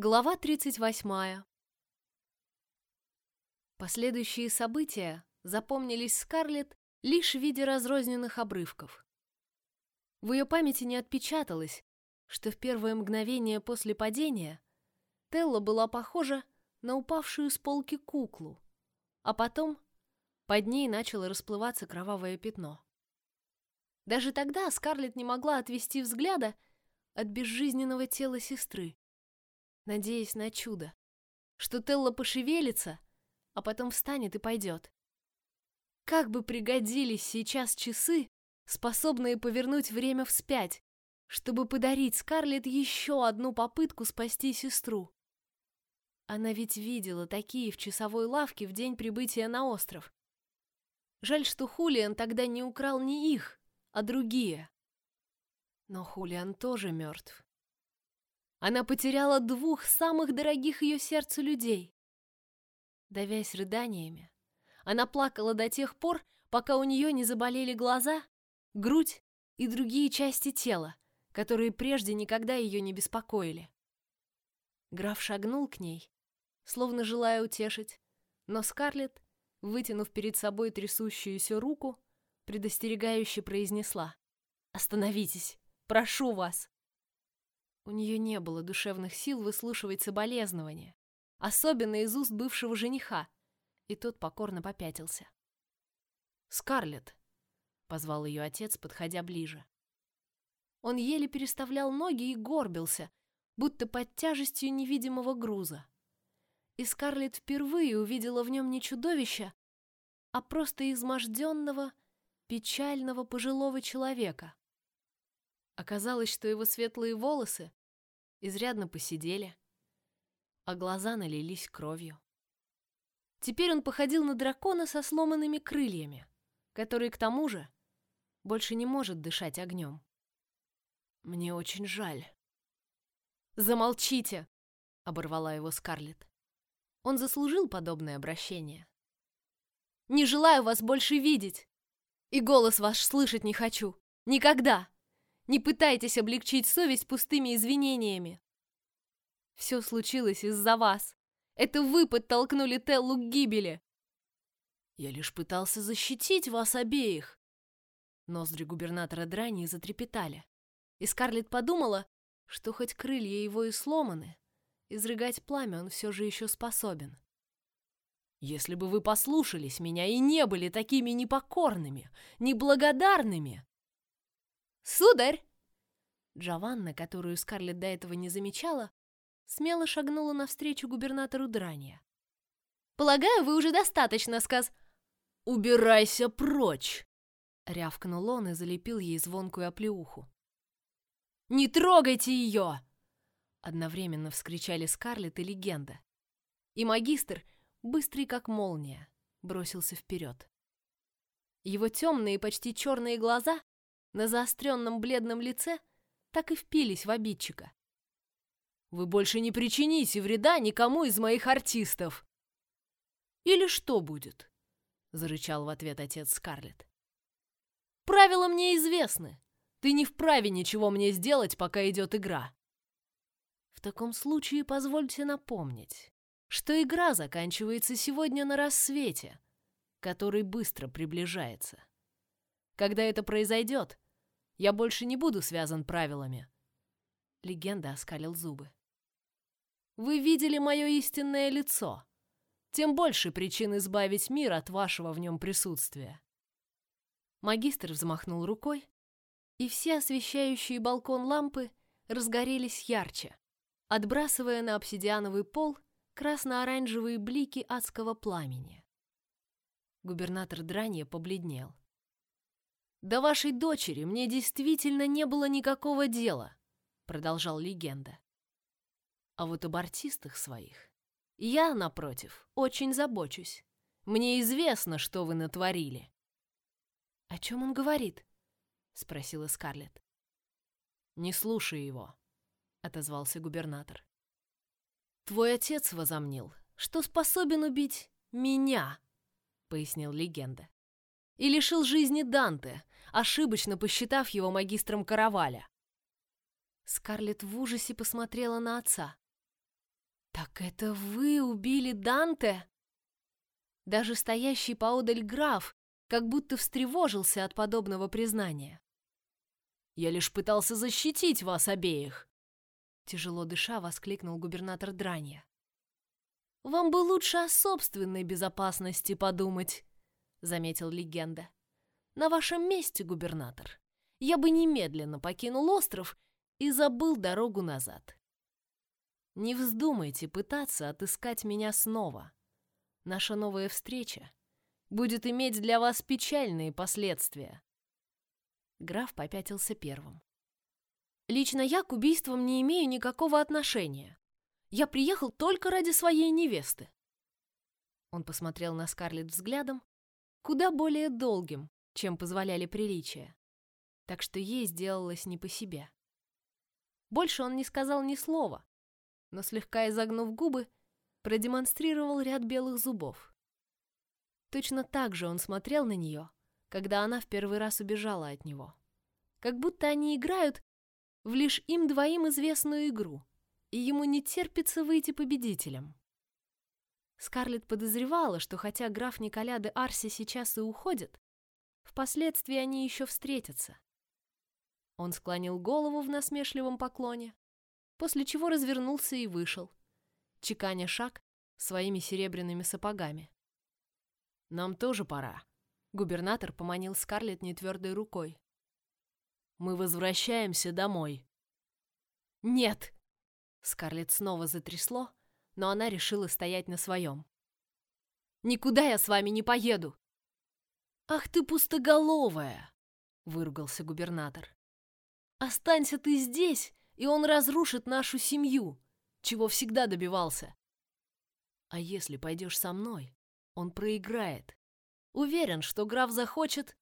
Глава 38. Последующие события запомнились Скарлетт лишь в виде разрозненных обрывков. В ее памяти не отпечаталось, что в первое мгновение после падения Телла была похожа на упавшую с полки куклу, а потом под ней начало расплываться кровавое пятно. Даже тогда Скарлетт не могла отвести взгляда от безжизненного тела сестры, надеясь на чудо, что Телла пошевелится, а потом встанет и пойдет. Как бы пригодились сейчас часы, способные повернуть время вспять, чтобы подарить Скарлетт еще одну попытку спасти сестру. Она ведь видела такие в часовой лавке в день прибытия на остров. Жаль, что Хулиан тогда не украл не их, а другие. Но Хулиан тоже мертв. Она потеряла двух самых дорогих ее сердцу людей. Давясь рыданиями, она плакала до тех пор, пока у нее не заболели глаза, грудь и другие части тела, которые прежде никогда ее не беспокоили. Граф шагнул к ней, словно желая утешить, но Скарлетт, вытянув перед собой трясущуюся руку, предостерегающе произнесла: "Остановитесь, прошу вас". У нее не было душевных сил выслушивать соболезнования, особенно из уст бывшего жениха, и тот покорно попятился. Скарлетт, позвал ее отец, подходя ближе. Он еле переставлял ноги и горбился, будто под тяжестью невидимого груза. И Скарлетт впервые увидела в нем не чудовище, а просто изможденного, печального пожилого человека. Оказалось, что его светлые волосы изрядно посидели, а глаза налились кровью. Теперь он походил на дракона со сломанными крыльями, который, к тому же, больше не может дышать огнем. Мне очень жаль. Замолчите, оборвала его Скарлетт. Он заслужил подобное обращение. Не желаю вас больше видеть, и голос ваш слышать не хочу. Никогда. Не пытайтесь облегчить совесть пустыми извинениями. Все случилось из-за вас. Это вы подтолкнули Теллу к гибели. Я лишь пытался защитить вас обеих. Ноздри губернатора Драни затрепетали, и Скарлетт подумала, что хоть крылья его и сломаны, изрыгать пламя он все же еще способен. Если бы вы послушались меня и не были такими непокорными, неблагодарными, «Сударь!» Джованна, которую Скарлетт до этого не замечала, смело шагнула навстречу губернатору Драния. «Полагаю, вы уже достаточно сказ...» «Убирайся прочь!» Рявкнул он и залепил ей звонкую оплеуху. «Не трогайте ее!» Одновременно вскричали Скарлетт и Легенда. И магистр, быстрый как молния, бросился вперед. Его темные, почти черные глаза на заостренном бледном лице так и впились в обидчика. «Вы больше не причините вреда никому из моих артистов!» «Или что будет?» — зарычал в ответ отец Скарлетт. «Правила мне известны. Ты не вправе ничего мне сделать, пока идет игра». В таком случае позвольте напомнить, что игра заканчивается сегодня на рассвете, который быстро приближается. Когда это произойдет, я больше не буду связан правилами. Легенда оскалил зубы. Вы видели мое истинное лицо. Тем больше причин избавить мир от вашего в нем присутствия. Магистр взмахнул рукой, и все освещающие балкон лампы разгорелись ярче, отбрасывая на обсидиановый пол красно-оранжевые блики адского пламени. Губернатор Дранья побледнел. До вашей дочери мне действительно не было никакого дела, продолжал легенда. А вот об артистах своих я, напротив, очень забочусь. Мне известно, что вы натворили. О чем он говорит? спросила Скарлетт. Не слушай его, отозвался губернатор. Твой отец возомнил, что способен убить меня, пояснил легенда, и лишил жизни Данте, ошибочно посчитав его магистром караваля. Скарлетт в ужасе посмотрела на отца. Так это вы убили Данте? Даже стоящий поодаль граф как будто встревожился от подобного признания. Я лишь пытался защитить вас обеих. Тяжело дыша, воскликнул губернатор Дранья. Вам бы лучше о собственной безопасности подумать, заметил легенда. На вашем месте, губернатор, я бы немедленно покинул остров и забыл дорогу назад. Не вздумайте пытаться отыскать меня снова. Наша новая встреча будет иметь для вас печальные последствия. Граф попятился первым. Лично я к убийствам не имею никакого отношения. Я приехал только ради своей невесты. Он посмотрел на Скарлетт взглядом, куда более долгим, чем позволяли приличия, так что ей сделалось не по себе. Больше он не сказал ни слова, но слегка изогнув губы, продемонстрировал ряд белых зубов. Точно так же он смотрел на нее, когда она в первый раз убежала от него. Как будто они играют в лишь им двоим известную игру, и ему не терпится выйти победителем. Скарлетт подозревала, что хотя граф Николя де Арси сейчас и уходит, впоследствии они еще встретятся. Он склонил голову в насмешливом поклоне, после чего развернулся и вышел, чеканя шаг своими серебряными сапогами. «Нам тоже пора», — губернатор поманил Скарлетт нетвердой рукой. «Мы возвращаемся домой». «Нет!» Скарлетт снова затрясло, но она решила стоять на своем. «Никуда я с вами не поеду!» «Ах ты пустоголовая!» — выругался губернатор. «Останься ты здесь, и он разрушит нашу семью, чего всегда добивался. А если пойдешь со мной, он проиграет. Уверен, что граф захочет...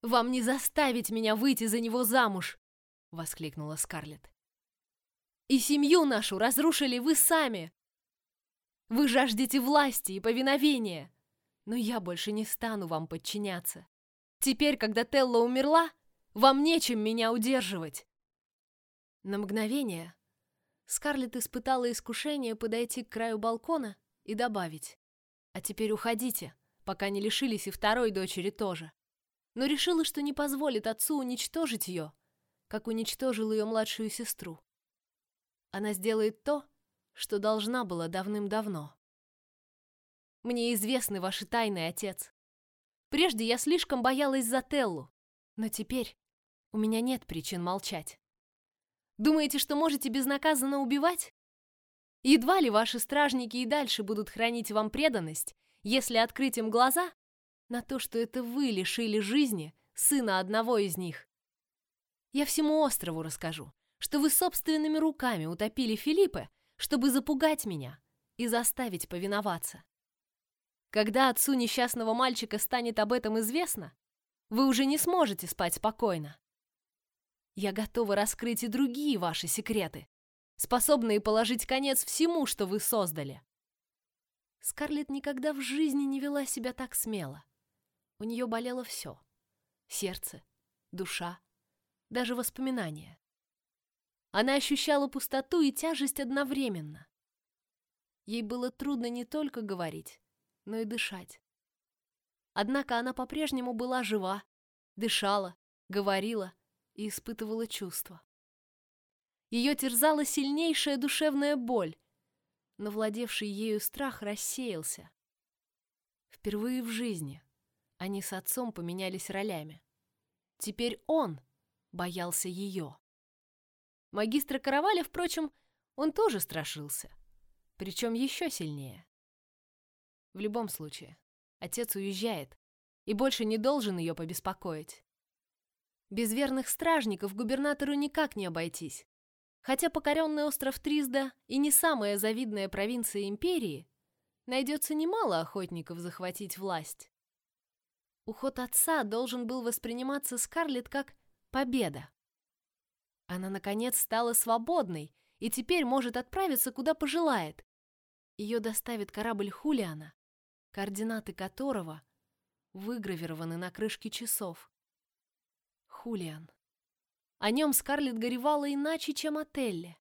«Вам не заставить меня выйти за него замуж!» — воскликнула Скарлетт. «И семью нашу разрушили вы сами! Вы жаждете власти и повиновения, но я больше не стану вам подчиняться. Теперь, когда Телла умерла, вам нечем меня удерживать!» На мгновение Скарлетт испытала искушение подойти к краю балкона и добавить. «А теперь уходите, пока не лишились и второй дочери тоже». Но решила, что не позволит отцу уничтожить ее, как уничтожил ее младшую сестру. Она сделает то, что должна была давным-давно. Мне известны ваши тайны, отец. Прежде я слишком боялась за Теллу, но теперь у меня нет причин молчать. Думаете, что можете безнаказанно убивать? Едва ли ваши стражники и дальше будут хранить вам преданность, если открыть им глаза на то, что это вы лишили жизни сына одного из них. Я всему острову расскажу, что вы собственными руками утопили Филиппа, чтобы запугать меня и заставить повиноваться. Когда отцу несчастного мальчика станет об этом известно, вы уже не сможете спать спокойно. Я готова раскрыть и другие ваши секреты, способные положить конец всему, что вы создали. Скарлетт никогда в жизни не вела себя так смело. У нее болело все: сердце, душа, даже воспоминания. Она ощущала пустоту и тяжесть одновременно. Ей было трудно не только говорить, но и дышать. Однако она по-прежнему была жива, дышала, говорила, и испытывала чувства. Ее терзала сильнейшая душевная боль, но владевший ею страх рассеялся. Впервые в жизни они с отцом поменялись ролями. Теперь он боялся ее. Магистра Караваля, впрочем, он тоже страшился, причем еще сильнее. В любом случае, отец уезжает и больше не должен ее побеспокоить. Без верных стражников губернатору никак не обойтись. Хотя покоренный остров Тризда и не самая завидная провинция империи, найдется немало охотников захватить власть. Уход отца должен был восприниматься Скарлетт как победа. Она, наконец, стала свободной и теперь может отправиться, куда пожелает. Ее доставит корабль Хулиана, координаты которого выгравированы на крышке часов. Хулиан. О нем Скарлетт горевала иначе, чем о Телле.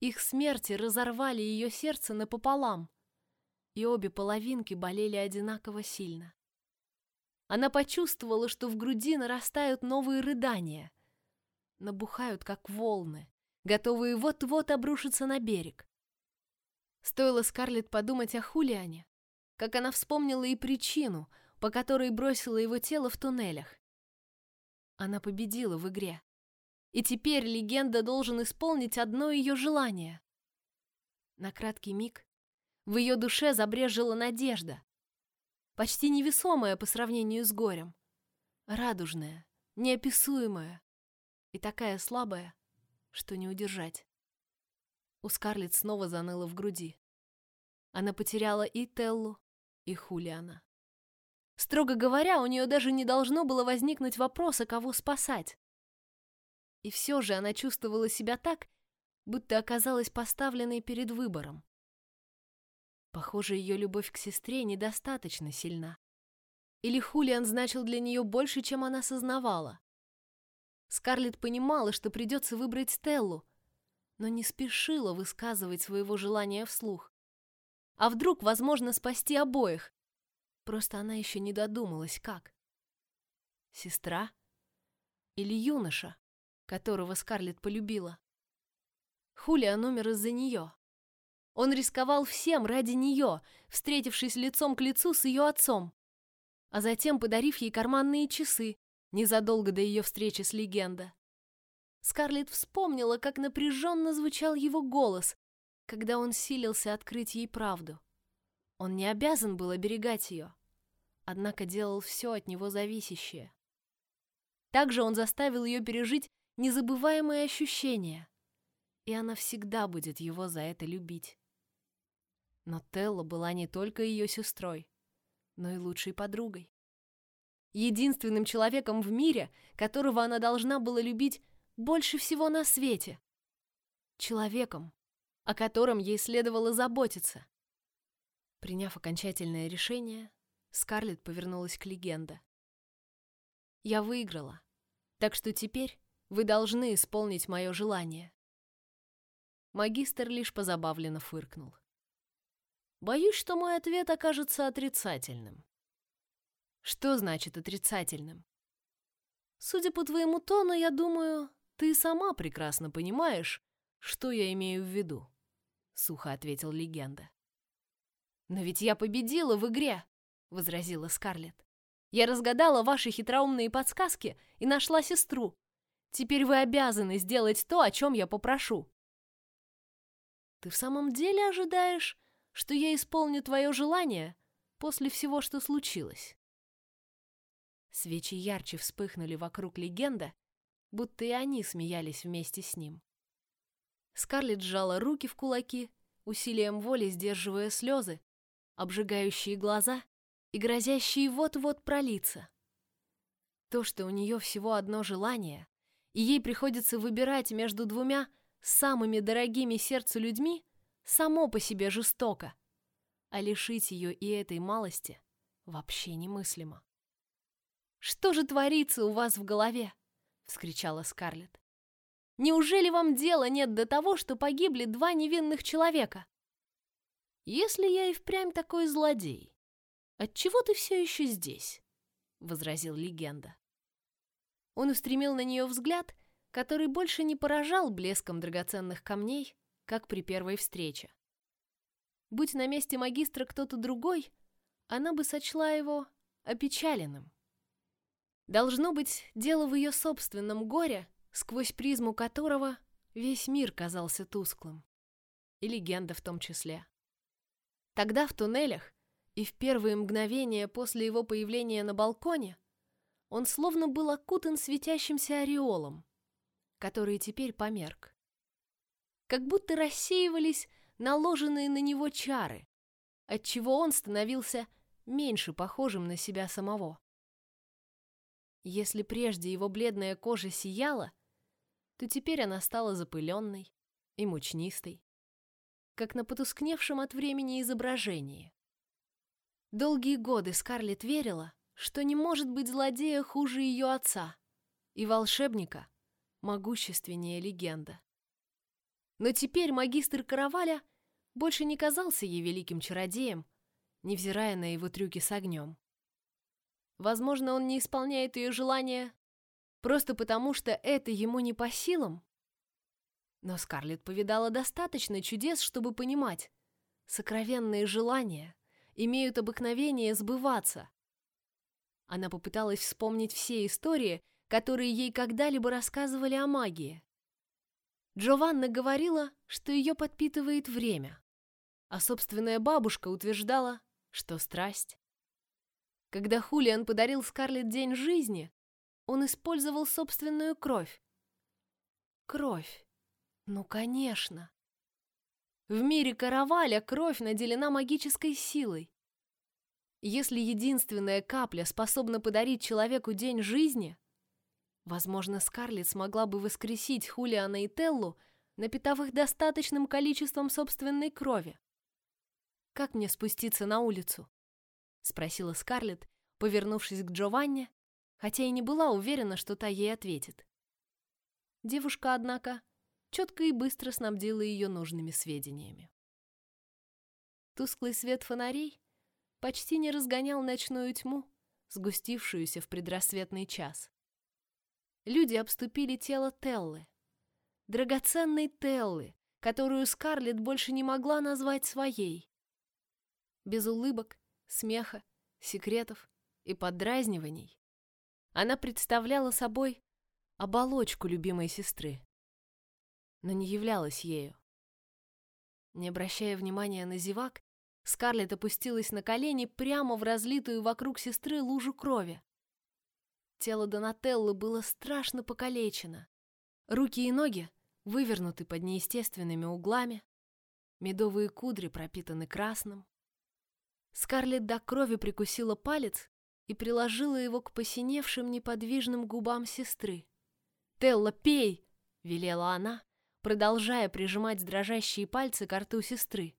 Их смерти разорвали ее сердце напополам, и обе половинки болели одинаково сильно. Она почувствовала, что в груди нарастают новые рыдания, набухают, как волны, готовые вот-вот обрушиться на берег. Стоило Скарлетт подумать о Хулиане, как она вспомнила и причину, по которой бросила его тело в туннелях. Она победила в игре. И теперь легенда должен исполнить одно ее желание. На краткий миг в ее душе забрежила надежда, почти невесомая по сравнению с горем, радужная, неописуемая и такая слабая, что не удержать. У Скарлетт снова заныло в груди. Она потеряла и Теллу, и Хулиана. Строго говоря, у нее даже не должно было возникнуть вопроса, кого спасать. И все же она чувствовала себя так, будто оказалась поставленной перед выбором. Похоже, ее любовь к сестре недостаточно сильна. Или Хулиан значил для нее больше, чем она сознавала. Скарлетт понимала, что придется выбрать Стеллу, но не спешила высказывать своего желания вслух. А вдруг возможно спасти обоих? Просто она еще не додумалась, как. Сестра? Или юноша? которого Скарлетт полюбила. Хулиан умер из-за нее. Он рисковал всем ради нее, встретившись лицом к лицу с ее отцом, а затем подарив ей карманные часы незадолго до ее встречи с легенда. Скарлетт вспомнила, как напряженно звучал его голос, когда он силился открыть ей правду. Он не обязан был оберегать ее, однако делал все от него зависящее. Также он заставил ее пережить незабываемые ощущения, и она всегда будет его за это любить. Но Телла была не только ее сестрой, но и лучшей подругой. Единственным человеком в мире, которого она должна была любить больше всего на свете. Человеком, о котором ей следовало заботиться. Приняв окончательное решение, Скарлетт повернулась к легенде. «Я выиграла, так что теперь вы должны исполнить мое желание. Магистр лишь позабавленно фыркнул. Боюсь, что мой ответ окажется отрицательным. Что значит отрицательным? Судя по твоему тону, я думаю, ты сама прекрасно понимаешь, что я имею в виду, сухо ответил легенда. Но ведь я победила в игре, возразила Скарлетт. Я разгадала ваши хитроумные подсказки и нашла сестру. Теперь вы обязаны сделать то, о чем я попрошу. Ты в самом деле ожидаешь, что я исполню твое желание после всего, что случилось? Свечи ярче вспыхнули вокруг легенда, будто и они смеялись вместе с ним. Скарлетт сжала руки в кулаки, усилием воли сдерживая слезы, обжигающие глаза и грозящие вот-вот пролиться. То, что у нее всего одно желание, и ей приходится выбирать между двумя самыми дорогими сердцу людьми, само по себе жестоко. А лишить ее и этой малости вообще немыслимо. «Что же творится у вас в голове?» — вскричала Скарлетт. «Неужели вам дела нет до того, что погибли два невинных человека?» «Если я и впрямь такой злодей, отчего ты все еще здесь?» — возразил легенда. Он устремил на нее взгляд, который больше не поражал блеском драгоценных камней, как при первой встрече. Будь на месте магистра кто-то другой, она бы сочла его опечаленным. Должно быть, дело в ее собственном горе, сквозь призму которого весь мир казался тусклым. И легенда в том числе. Тогда в туннелях и в первые мгновения после его появления на балконе он словно был окутан светящимся ореолом, который теперь померк. Как будто рассеивались наложенные на него чары, отчего он становился меньше похожим на себя самого. Если прежде его бледная кожа сияла, то теперь она стала запыленной и мучнистой, как на потускневшем от времени изображении. Долгие годы Скарлетт верила, что не может быть злодея хуже ее отца и волшебника могущественнее легенда. Но теперь магистр Караваля больше не казался ей великим чародеем, невзирая на его трюки с огнем. Возможно, он не исполняет ее желания просто потому, что это ему не по силам. Но Скарлетт повидала достаточно чудес, чтобы понимать, сокровенные желания имеют обыкновение сбываться. Она попыталась вспомнить все истории, которые ей когда-либо рассказывали о магии. Джованна говорила, что ее подпитывает время, а собственная бабушка утверждала, что страсть. Когда Хулиан подарил Скарлетт день жизни, он использовал собственную кровь. Кровь. Ну, конечно. В мире караваля кровь наделена магической силой. Если единственная капля способна подарить человеку день жизни, возможно, Скарлетт смогла бы воскресить Хулиана и Теллу, напитав их достаточным количеством собственной крови. Как мне спуститься на улицу? Спросила Скарлетт, повернувшись к Джованне, хотя и не была уверена, что та ей ответит. Девушка, однако, четко и быстро снабдила ее нужными сведениями. Тусклый свет фонарей почти не разгонял ночную тьму, сгустившуюся в предрассветный час. Люди обступили тело Теллы, драгоценной Теллы, которую Скарлетт больше не могла назвать своей. Без улыбок, смеха, секретов и поддразниваний. Она представляла собой оболочку любимой сестры, но не являлась ею. Не обращая внимания на зевак, Скарлетт опустилась на колени прямо в разлитую вокруг сестры лужу крови. Тело Донателлы было страшно покалечено. Руки и ноги вывернуты под неестественными углами, медовые кудри пропитаны красным. Скарлетт до крови прикусила палец и приложила его к посиневшим неподвижным губам сестры. «Телла, пей!» — велела она, продолжая прижимать дрожащие пальцы к рту сестры.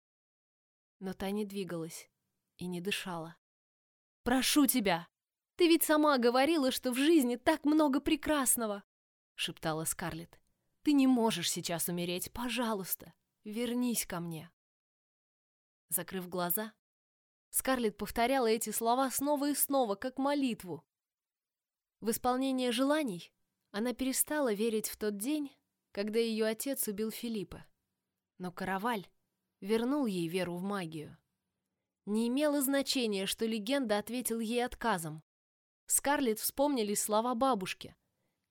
Но та не двигалась и не дышала. «Прошу тебя! Ты ведь сама говорила, что в жизни так много прекрасного!» — шептала Скарлетт. «Ты не можешь сейчас умереть. Пожалуйста, вернись ко мне!» Закрыв глаза, Скарлетт повторяла эти слова снова и снова, как молитву. В исполнение желаний она перестала верить в тот день, когда ее отец убил Филиппа. Но Караваль вернул ей веру в магию. Не имело значения, что легенда ответил ей отказом. Скарлетт вспомнились слова бабушки.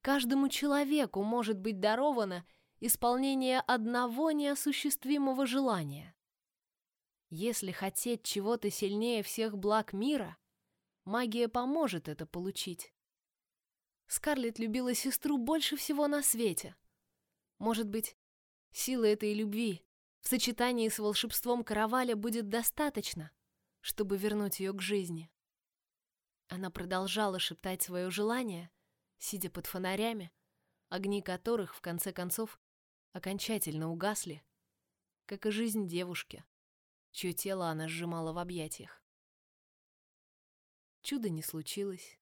Каждому человеку может быть даровано исполнение одного неосуществимого желания. Если хотеть чего-то сильнее всех благ мира, магия поможет это получить. Скарлетт любила сестру больше всего на свете. Может быть, силы этой любви в сочетании с волшебством караваля будет достаточно, чтобы вернуть ее к жизни. Она продолжала шептать свое желание, сидя под фонарями, огни которых, в конце концов, окончательно угасли, как и жизнь девушки, чье тело она сжимала в объятиях. Чудо не случилось.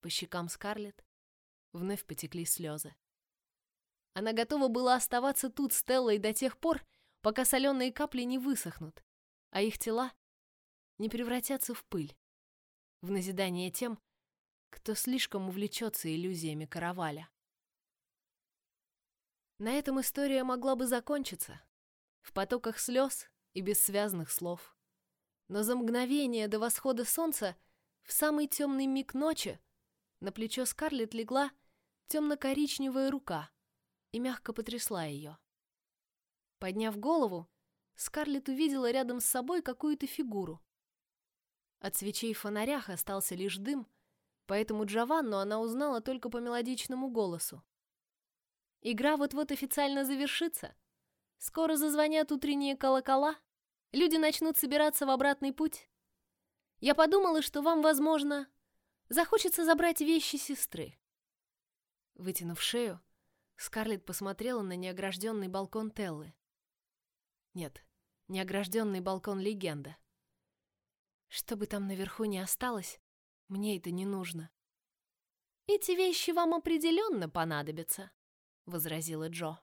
По щекам Скарлетт вновь потекли слезы. Она готова была оставаться тут с Теллой до тех пор, пока соленые капли не высохнут, а их тела не превратятся в пыль. В назидание тем, кто слишком увлечется иллюзиями караваля. На этом история могла бы закончиться. В потоках слез и бессвязных слов. Но за мгновение до восхода солнца, в самый темный миг ночи, на плечо Скарлетт легла темно-коричневая рука и мягко потрясла ее. Подняв голову, Скарлетт увидела рядом с собой какую-то фигуру. От свечей в фонарях остался лишь дым, поэтому Джованну она узнала только по мелодичному голосу. Игра вот-вот официально завершится. Скоро зазвонят утренние колокола, люди начнут собираться в обратный путь. Я подумала, что вам, возможно, захочется забрать вещи сестры. Вытянув шею, Скарлетт посмотрела на неогражденный балкон Теллы. Нет, неогражденный балкон легенда. Что бы там наверху ни осталось, мне это не нужно. Эти вещи вам определенно понадобятся, возразила Джо.